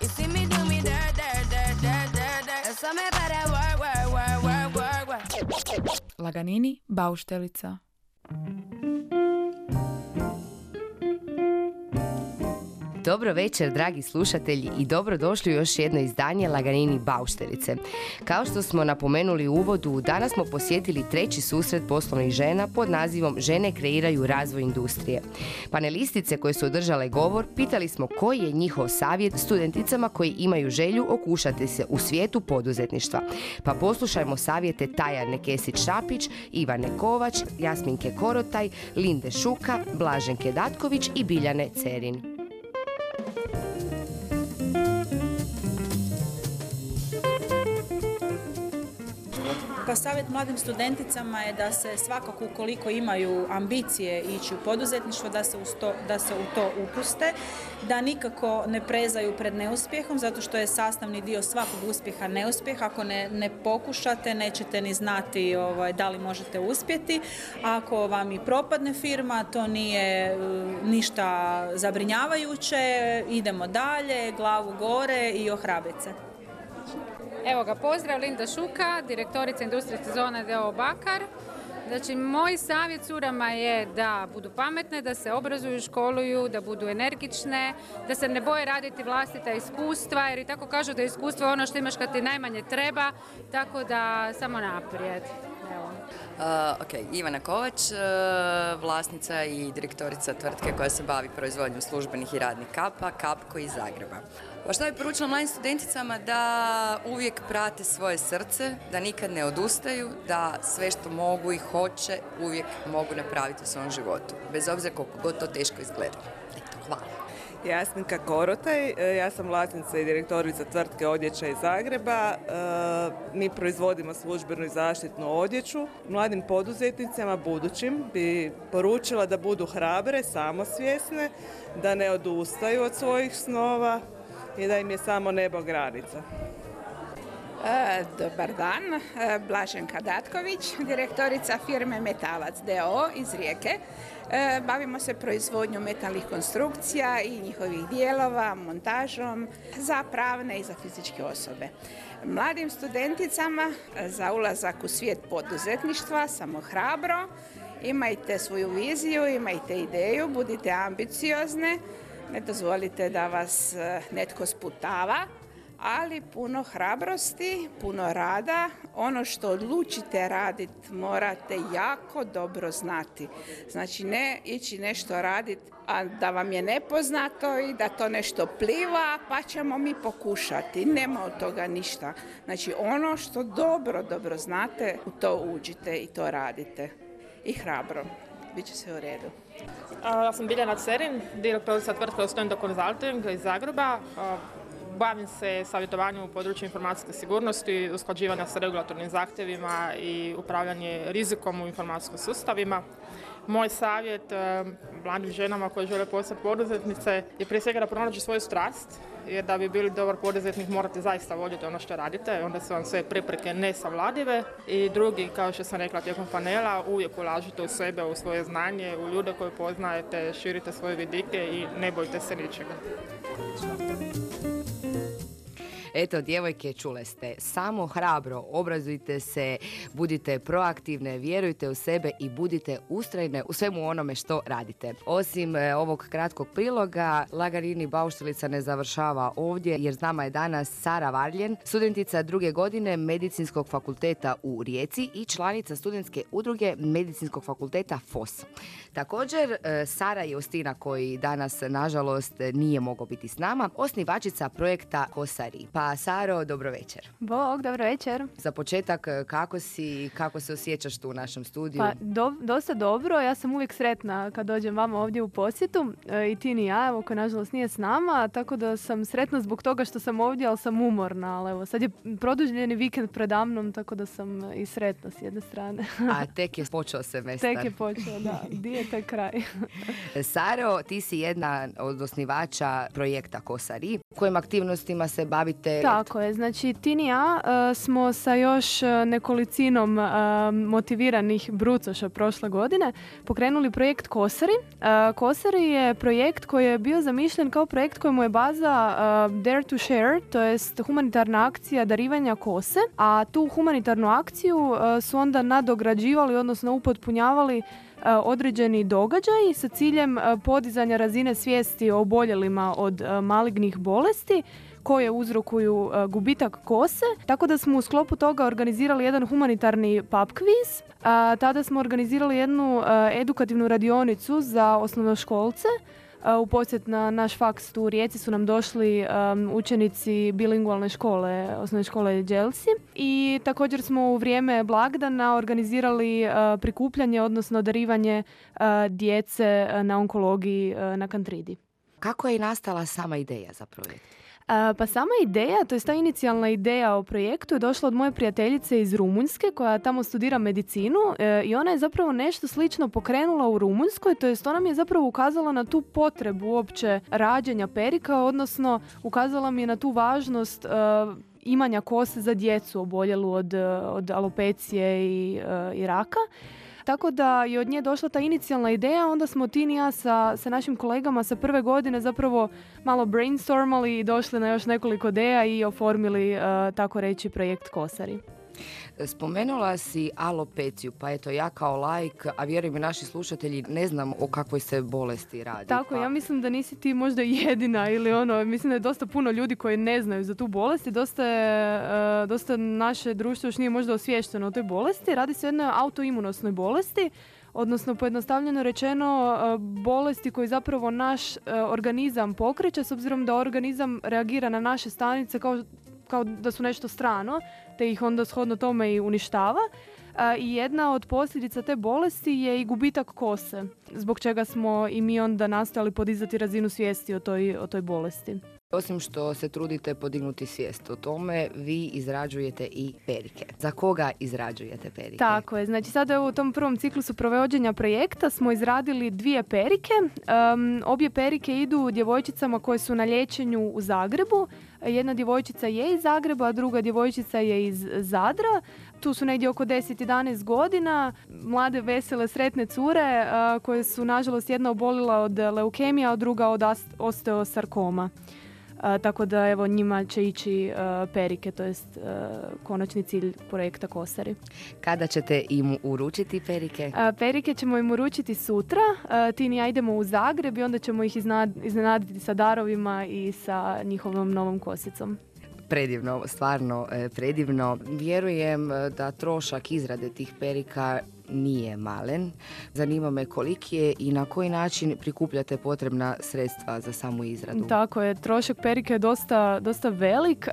You see me, do me. Laganini, bauštelica. Dobro večer, dragi slušatelji i dobrodošli u još jedno izdanje Laganini Baušterice. Kao što smo napomenuli u uvodu, danas smo posjetili treći susret poslovnih žena pod nazivom Žene kreiraju razvoj industrije. Panelistice koje su održale govor, pitali smo koji je njihov savjet studenticama koji imaju želju okušati se u svijetu poduzetništva. Pa poslušajmo savjete Tajane Kesić-Šapić, Ivane Kovač, Jasminke Korotaj, Linde Šuka, Blaženke Datković i Biljane Cerin. Pa savjet mladim studenticama je da se svakako ukoliko imaju ambicije ići u poduzetništvo, da se, to, da se u to upuste, da nikako ne prezaju pred neuspjehom, zato što je sastavni dio svakog uspjeha neuspjeh. Ako ne, ne pokušate, nećete ni znati ovaj, da li možete uspjeti. Ako vam i propadne firma, to nije e, ništa zabrinjavajuće, idemo dalje, glavu gore i ohrabice. Evo ga, pozdrav Linda Šuka, direktorica industrijske zone DO Bakar. Znači, moj savjet curama je da budu pametne, da se obrazuju, školuju, da budu energične, da se ne boje raditi vlastita iskustva, jer i tako kažu da je iskustvo ono što imaš kad ti najmanje treba, tako da samo naprijed. Uh, ok, Ivana Kovač, uh, vlasnica i direktorica tvrtke koja se bavi proizvodnjom službenih i radnih kapa, Kapko iz Zagreba. Pa što bi poručila mladim studenticama da uvijek prate svoje srce, da nikad ne odustaju, da sve što mogu i hoće uvijek mogu napraviti u svom životu, bez obzira koliko god to teško izgleda. Eto, hvala. Jasminka Korotaj, e, ja sam vlasnica i direktorica tvrtke Odjeća iz Zagreba. E, mi proizvodimo službenu i zaštitnu odjeću. Mladim poduzetnicama, budućim, bi poručila da budu hrabre, samosvjesne, da ne odustaju od svojih snova, i da im je samo nebo granica. E, dobar dan, e, Blaženka Datković, direktorica firme Metalac DO iz Rijeke. E, bavimo se proizvodnjom metalnih konstrukcija i njihovih dijelova, montažom za pravne i za fizičke osobe. Mladim studenticama za ulazak u svijet poduzetništva samo hrabro, imajte svoju viziju, imajte ideju, budite ambiciozne, ne dozvolite da vas netko sputava, ali puno hrabrosti, puno rada. Ono što odlučite raditi morate jako dobro znati. Znači ne ići nešto raditi, a da vam je nepoznato i da to nešto pliva, pa ćemo mi pokušati. Nema od toga ništa. Znači ono što dobro, dobro znate, u to uđite i to radite. I hrabro. Biće sve u redu. Ja sam Biljana Cerin, direktorica tvrtke Ostendo Consulting iz Zagreba. Bavim se savjetovanjem u području informacijske sigurnosti, usklađivanja sa regulatornim zahtjevima i upravljanje rizikom u informacijskim sustavima. Moj savjet e, mladim ženama koje žele postati poduzetnice je prije svega da pronađu svoju strast, jer da bi bili dobar poduzetnik morate zaista voljeti ono što radite, onda su vam sve prepreke nesavladive. I drugi, kao što sam rekla tijekom panela, uvijek ulažite u sebe, u svoje znanje, u ljude koje poznajete, širite svoje vidike i ne bojte se ničega. Eto, djevojke, čule ste. Samo hrabro, obrazujte se, budite proaktivne, vjerujte u sebe i budite ustrajne u svemu onome što radite. Osim e, ovog kratkog priloga, Lagarini Bauštelica ne završava ovdje jer s je danas Sara Varljen, studentica druge godine Medicinskog fakulteta u Rijeci i članica studentske udruge Medicinskog fakulteta FOS. Također, e, Sara Justina koji danas, nažalost, nije mogao biti s nama, osnivačica projekta Kosari. Pa Saro, dobro večer. Bog, dobro večer. Za početak, e, kako si, kako se osjećaš tu u našem studiju? Pa, dosta dobro. Ja sam uvijek sretna kad dođem vama ovdje u posjetu. E, I ti ni ja, evo, ko nažalost nije s nama. Tako da sam sretna zbog toga što sam ovdje, ali sam umorna. Ali evo, sad je produžljeni vikend predamnom, tako da sam i sretna s jedne strane. A tek je počeo semestar. Tek je počeo, da. Di je taj kraj? Saro, ti si jedna od osnivača projekta Kosari. Kojim aktivnostima se bavite? Tako je, znači Tin i ja e, smo sa još e, nekolicinom e, motiviranih brucoša prošle godine pokrenuli projekt Kosari. Kosari je projekt koji je bio zamišljen kao projekt kojemu je baza Dare to Share, to jest humanitarna akcija darivanja kose, a tu humanitarnu akciju su onda nadograđivali, odnosno upotpunjavali određeni događaji sa ciljem podizanja razine svijesti o oboljelima od malignih bolesti koje uzrokuju gubitak kose. Tako da smo u sklopu toga organizirali jedan humanitarni pub quiz. Tada smo organizirali jednu edukativnu radionicu za osnovnoškolce u posjet na naš faks u Rijeci su nam došli učenici bilingualne škole, osnovne škole Dželsi i također smo u vrijeme blagdana organizirali prikupljanje, odnosno darivanje djece na onkologiji na Kantridi. Kako je nastala sama ideja za projekt? Pa sama ideja, to je ta inicijalna ideja o projektu je došla od moje prijateljice iz Rumunjske koja tamo studira medicinu e, i ona je zapravo nešto slično pokrenula u Rumunjskoj, to jest ona mi je zapravo ukazala na tu potrebu uopće rađenja perika, odnosno ukazala mi je na tu važnost e, imanja kose za djecu oboljelu od, od alopecije i, e, i raka. Tako da je od nje došla ta inicijalna ideja, onda smo Tin i ja sa, sa našim kolegama sa prve godine zapravo malo brainstormali i došli na još nekoliko ideja i oformili, uh, tako reći, projekt Kosari. Spomenula si alopeciju, pa eto ja kao lajk, a vjerujem i naši slušatelji, ne znam o kakvoj se bolesti radi. Tako, pa... ja mislim da nisi ti možda jedina ili ono, mislim da je dosta puno ljudi koji ne znaju za tu bolest i dosta, je, e, dosta naše društvo još nije možda osviješteno o toj bolesti. Radi se o jednoj autoimunosnoj bolesti, odnosno pojednostavljeno rečeno e, bolesti koji zapravo naš e, organizam pokreće s obzirom da organizam reagira na naše stanice kao kao da su nešto strano, te ih onda shodno tome i uništava. I jedna od posljedica te bolesti je i gubitak kose, zbog čega smo i mi onda nastojali podizati razinu svijesti o toj, o toj bolesti. Osim što se trudite podignuti svijest o tome, vi izrađujete i perike. Za koga izrađujete perike? Tako je. Znači sada u tom prvom ciklusu provođenja projekta smo izradili dvije perike. obje perike idu djevojčicama koje su na liječenju u Zagrebu. Jedna djevojčica je iz Zagreba, a druga djevojčica je iz Zadra. Tu su negdje oko 10-11 godina. Mlade, vesele, sretne cure koje su nažalost jedna obolila od leukemija, a druga od osteosarkoma tako da evo njima će ići perike, to jest konačni cilj projekta Kosari. Kada ćete im uručiti perike? perike ćemo im uručiti sutra. Tini ja idemo u Zagreb i onda ćemo ih iznenaditi sa darovima i sa njihovom novom kosicom predivno, stvarno e, predivno. Vjerujem e, da trošak izrade tih perika nije malen. Zanima me koliki je i na koji način prikupljate potrebna sredstva za samu izradu. Tako je, trošak perike je dosta, dosta velik.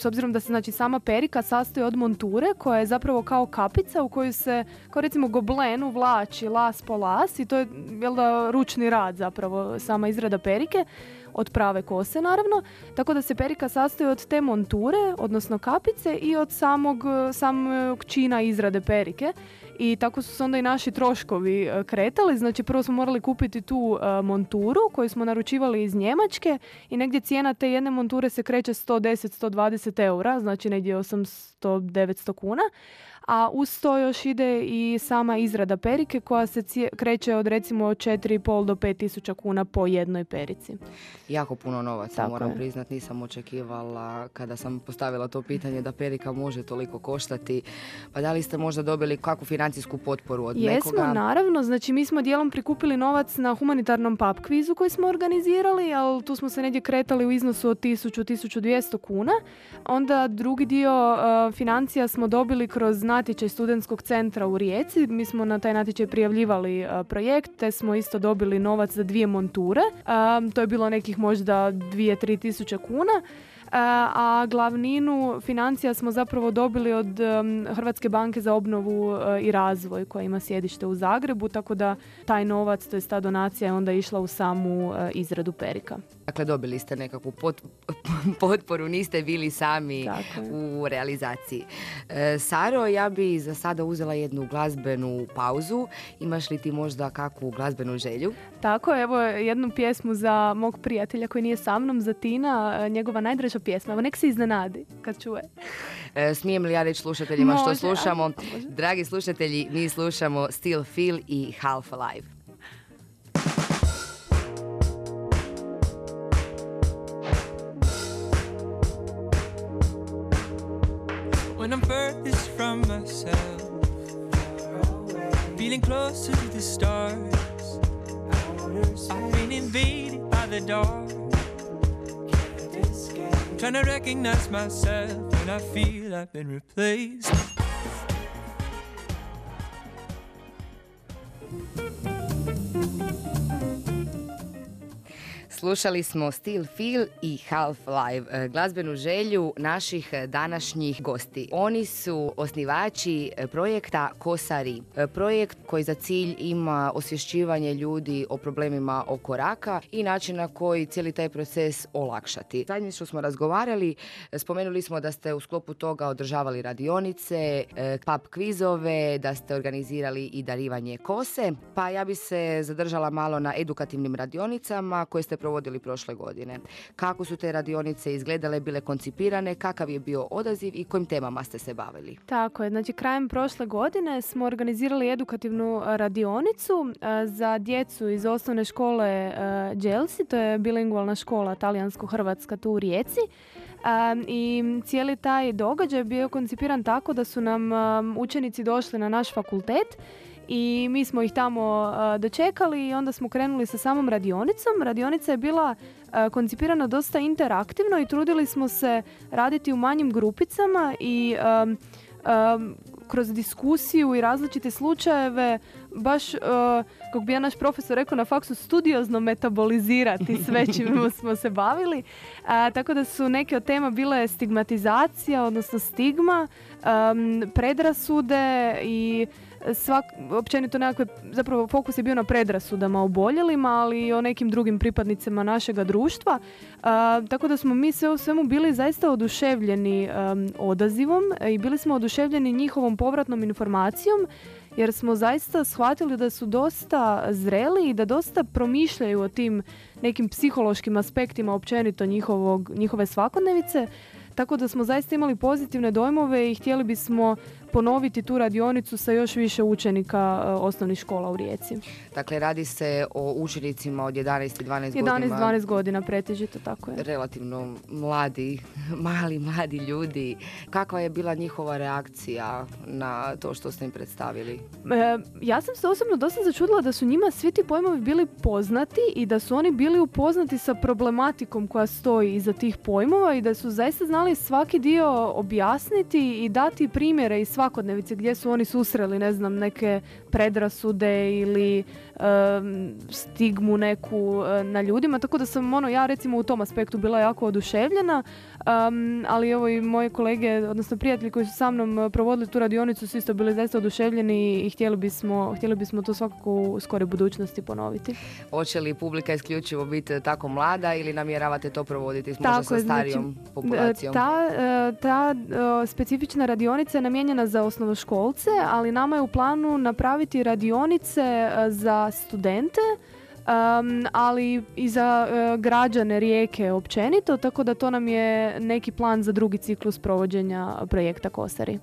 s obzirom da se znači sama perika sastoji od monture koja je zapravo kao kapica u kojoj se, kao recimo goblenu vlači las po las i to je jel da, ručni rad zapravo sama izrada perike od prave kose naravno, tako da se perika sastoji od te monture, odnosno kapice i od samog, samog čina izrade perike i tako su se onda i naši troškovi e, kretali. Znači prvo smo morali kupiti tu e, monturu koju smo naručivali iz Njemačke i negdje cijena te jedne monture se kreće 110-120 eura, znači negdje 800-900 kuna a uz to još ide i sama izrada perike koja se kreće od recimo 4,5 do 5 tisuća kuna po jednoj perici. Jako puno novaca, Tako moram priznat, nisam očekivala kada sam postavila to pitanje da perika može toliko koštati. Pa da li ste možda dobili kakvu financijsku potporu od Jesmo, nekoga? naravno. Znači mi smo dijelom prikupili novac na humanitarnom pub kvizu koji smo organizirali, ali tu smo se negdje kretali u iznosu od 1000-1200 kuna. Onda drugi dio uh, financija smo dobili kroz natječaj studentskog centra u Rijeci. Mi smo na taj natječaj prijavljivali projekt, te smo isto dobili novac za dvije monture. to je bilo nekih možda 2-3 tisuće kuna. a glavninu financija smo zapravo dobili od Hrvatske banke za obnovu e, i razvoj koja ima sjedište u Zagrebu, tako da taj novac, to je ta donacija je onda išla u samu e, izradu perika. Dakle, dobili ste nekakvu pot- potporu, niste bili sami u realizaciji. E, Saro, ja bi za sada uzela jednu glazbenu pauzu. Imaš li ti možda kakvu glazbenu želju? Tako, evo jednu pjesmu za mog prijatelja koji nije sa mnom, za Tina, e, njegova najdraža pjesma. Evo nek se iznenadi kad čuje. E, smijem li ja reći slušateljima što Može, slušamo? ajde, može. Dragi slušatelji, mi slušamo Still Feel i Half Alive. Closer to the stars. I've been invaded by the dark. I'm trying to recognize myself when I feel I've been replaced. Slušali smo Still Feel i Half Live, e, glazbenu želju naših e, današnjih gosti. Oni su osnivači e, projekta Kosari, projekt koji za cilj ima osvješćivanje ljudi o problemima oko raka i način na koji cijeli taj proces olakšati. Zadnje što smo razgovarali, spomenuli smo da ste u sklopu toga održavali radionice, pub kvizove, da ste organizirali i darivanje kose, pa ja bi se zadržala malo na edukativnim radionicama koje ste prošle godine. Kako su te radionice izgledale, bile koncipirane, kakav je bio odaziv i kojim temama ste se bavili? Tako je, znači krajem prošle godine smo organizirali edukativnu radionicu za djecu iz osnovne škole a, Đelsi, to je bilingualna škola talijansko-hrvatska tu u Rijeci. I cijeli taj događaj bio koncipiran tako da su nam učenici došli na naš fakultet i mi smo ih tamo a, dočekali i onda smo krenuli sa samom radionicom. Radionica je bila a, koncipirana dosta interaktivno i trudili smo se raditi u manjim grupicama i um, um, kroz diskusiju i različite slučajeve baš, uh, kako bi ja naš profesor rekao na faksu, studiozno metabolizirati sve čime smo se bavili. A, tako da su neke od tema bile stigmatizacija, odnosno stigma, um, predrasude i svak, općenito nekakve, zapravo fokus je bio na predrasudama o boljelima, ali i o nekim drugim pripadnicima našega društva. A, tako da smo mi sve u svemu bili zaista oduševljeni um, odazivom i bili smo oduševljeni njihovom povratnom informacijom jer smo zaista shvatili da su dosta zreli i da dosta promišljaju o tim nekim psihološkim aspektima općenito njihovog, njihove svakodnevice. Tako da smo zaista imali pozitivne dojmove i htjeli bismo ponoviti tu radionicu sa još više učenika e, osnovnih škola u Rijeci. Dakle, radi se o učenicima od 11 i 12 godina. 11-12 godina pretežito, tako je. relativno mladi, mali, mladi ljudi. Kakva je bila njihova reakcija na to što ste im predstavili? E, ja sam se osobno dosta začudila da su njima svi ti pojmovi bili poznati i da su oni bili upoznati sa problematikom koja stoji iza tih pojmova i da su zaista znali svaki dio objasniti i dati primjere iz svakodnevice gdje su oni susreli, ne znam, neke predrasude ili em, stigmu neku e, na ljudima, tako da sam ono, ja recimo u tom aspektu bila jako oduševljena, em, ali evo i moje kolege, odnosno prijatelji koji su sa mnom e, provodili tu radionicu su isto bili zaista oduševljeni i htjeli bismo, htjeli bismo to svakako u skoroj budućnosti ponoviti. Hoće li publika isključivo biti tako mlada ili namjeravate to provoditi možda Tako sa znači, starijom populacijom? Ta, ta specifična radionica je namijenjena za osnovnoškolce, ali nama je u planu napraviti radionice e, za studente, um, ali i za e, građane rijeke općenito, tako da to nam je neki plan za drugi ciklus provođenja projekta Kosari.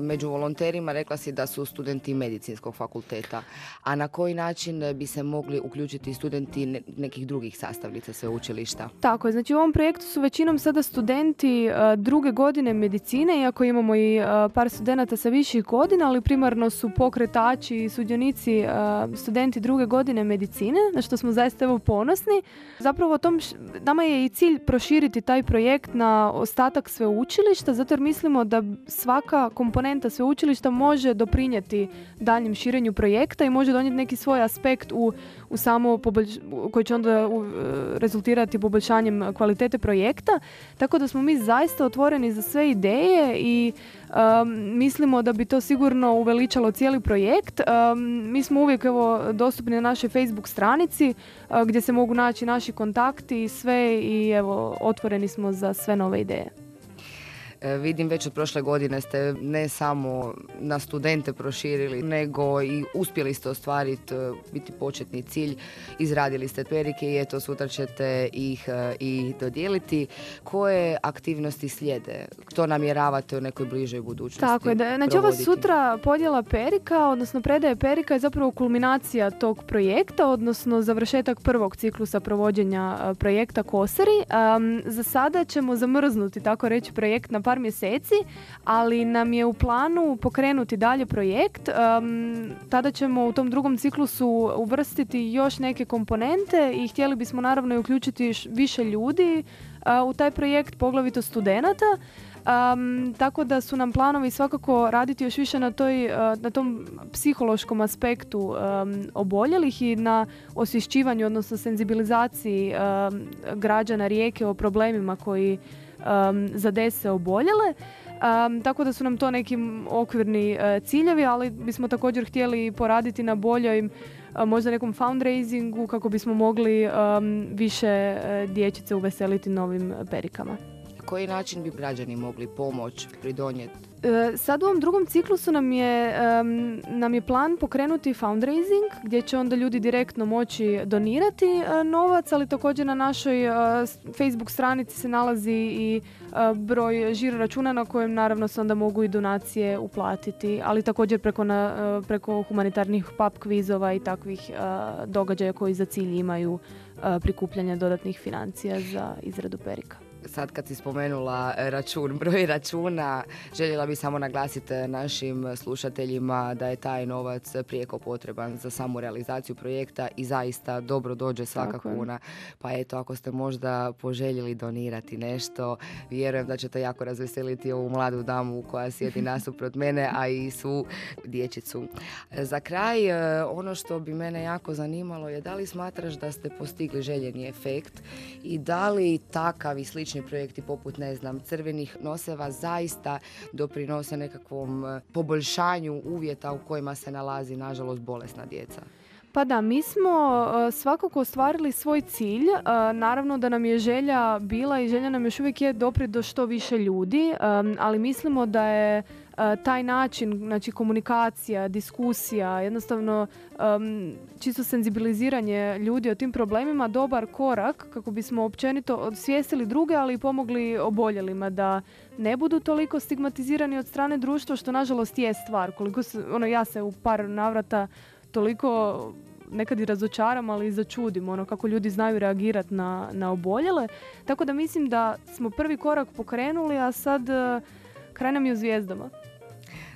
Među volonterima rekla si da su studenti medicinskog fakulteta, a na koji način bi se mogli uključiti studenti ne- nekih drugih sastavnica sveučilišta? Tako je, znači u ovom projektu su većinom sada studenti e, druge godine medicine, iako imamo i e, par studenata sa viših godina, ali primarno su pokretači i sudionici e, studenti druge godine medicine, na što smo zaista evo ponosni. Zapravo o tom, nama je i cilj proširiti taj projekt na ostatak sveučilišta, zato jer mislimo da svaka komponenta komponenta sveučilišta može doprinijeti daljnjem širenju projekta i može donijeti neki svoj aspekt u, u samo poboljš- koji će onda u- rezultirati poboljšanjem kvalitete projekta. Tako da smo mi zaista otvoreni za sve ideje i um, mislimo da bi to sigurno uveličalo cijeli projekt. Um, mi smo uvijek evo, dostupni na našoj Facebook stranici uh, gdje se mogu naći naši kontakti i sve i evo otvoreni smo za sve nove ideje. E, Vidim već od prošle godine ste ne samo na studente proširili, nego i uspjeli ste ostvariti e, biti početni cilj. Izradili ste perike i eto sutra ćete ih e, i dodijeliti. Koje aktivnosti slijede? To namjeravate u nekoj bližoj budućnosti Tako je, da, znači ova sutra podjela perika, odnosno predaje perika je zapravo kulminacija tog projekta, odnosno završetak prvog ciklusa provođenja projekta Kosari. Am, za sada ćemo zamrznuti, tako reći, projekt na par mjeseci, ali nam je u planu pokrenuti dalje projekt. Am, tada ćemo u tom drugom ciklusu uvrstiti još neke komponente i htjeli bismo naravno i uključiti više ljudi a, u taj projekt, poglavito studenata. Um, tako da su nam planovi svakako raditi još više na, toj, uh, na tom psihološkom aspektu um, oboljelih i na osvješćivanju, odnosno senzibilizaciji um, građana rijeke o problemima koji um, zadese oboljele. Um, tako da su nam to neki okvirni uh, ciljevi, ali bismo također htjeli poraditi na boljoj uh, možda nekom fundraisingu kako bismo mogli um, više uh, dječice uveseliti novim perikama. Koji način bi građani mogli pomoć, pridonijeti? E, Sad u ovom drugom ciklusu nam je, em, nam je plan pokrenuti fundraising gdje će onda ljudi direktno moći donirati e, novac, ali također na našoj s- Facebook stranici se nalazi i e, broj žiro računa na kojem naravno se onda mogu i donacije uplatiti, ali također preko, na, preko humanitarnih pub kvizova i takvih događaja koji za cilj imaju prikupljanje dodatnih financija za izradu perika. Sad kad si spomenula račun, broj računa, željela bi samo naglasiti e, našim slušateljima da je taj novac prijeko potreban za samu realizaciju projekta i zaista dobro dođe svaka Tako je. kuna. Pa eto, ako ste možda poželjeli donirati nešto, vjerujem da ćete jako razveseliti ovu mladu damu koja sjedi nasuprot mene, a i svu dječicu. E, Za kraj, e, ono što bi mene jako zanimalo je da li smatraš da ste postigli željeni efekt i da li takav i slični projekti poput, ne znam, crvenih noseva zaista doprinose nekakvom e, poboljšanju uvjeta u kojima se nalazi, nažalost, bolesna djeca? Pa da, mi smo uh, svakako ostvarili svoj cilj. Uh, naravno da nam je želja bila i želja nam još uvijek je doprijeti do što više ljudi, um, ali mislimo da je taj način, znači komunikacija, diskusija, jednostavno um, čisto senzibiliziranje ljudi o tim problemima dobar korak kako bismo općenito osvijestili druge, ali i pomogli oboljelima da ne budu toliko stigmatizirani od strane društva, što nažalost je stvar. Koliko se, ono, ja se u par navrata toliko nekad i razočaram, ali i začudim ono kako ljudi znaju reagirati na, na oboljele. Tako da mislim da smo prvi korak pokrenuli, a sad kraj nam je u zvijezdama.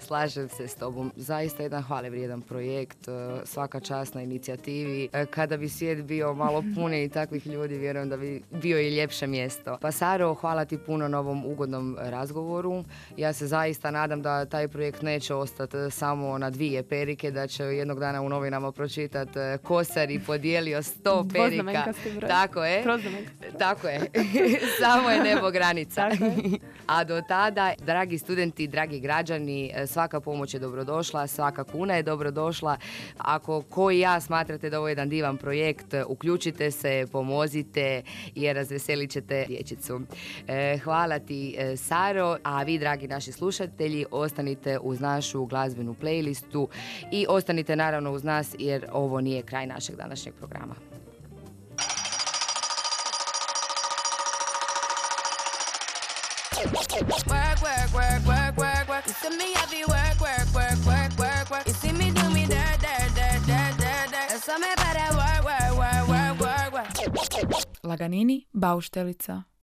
Slažem se s tobom. Zaista jedan hvale vrijedan projekt, e, svaka čast na inicijativi. E, Kada bi svijet bio malo puniji takvih ljudi, vjerujem da bi bio i ljepše mjesto. Pa Saro, hvala ti puno na ovom ugodnom razgovoru. Ja se zaista nadam da taj projekt neće ostati samo na dvije perike, da će jednog dana u novinama pročitati e, Kosar i podijelio sto perika. Tako je. Tako je. Samo je nebo granica. Tako je. A do tada, dragi studenti, dragi građani, e, svaka pomoć je dobrodošla, svaka kuna je dobrodošla. Ako koji ja smatrate da ovo je jedan divan projekt, uključite se, pomozite jer razveselit ćete dječicu. E, hvala ti e, Saro, a vi dragi naši slušatelji ostanite uz našu glazbenu playlistu i ostanite naravno uz nas jer ovo nije kraj našeg današnjeg programa. Work, work, work, work, me, I be work, work, work, work, work, work. See me do me dirt, dirt, dirt, dirt, dirt, dirt. Laganini, bauštelica.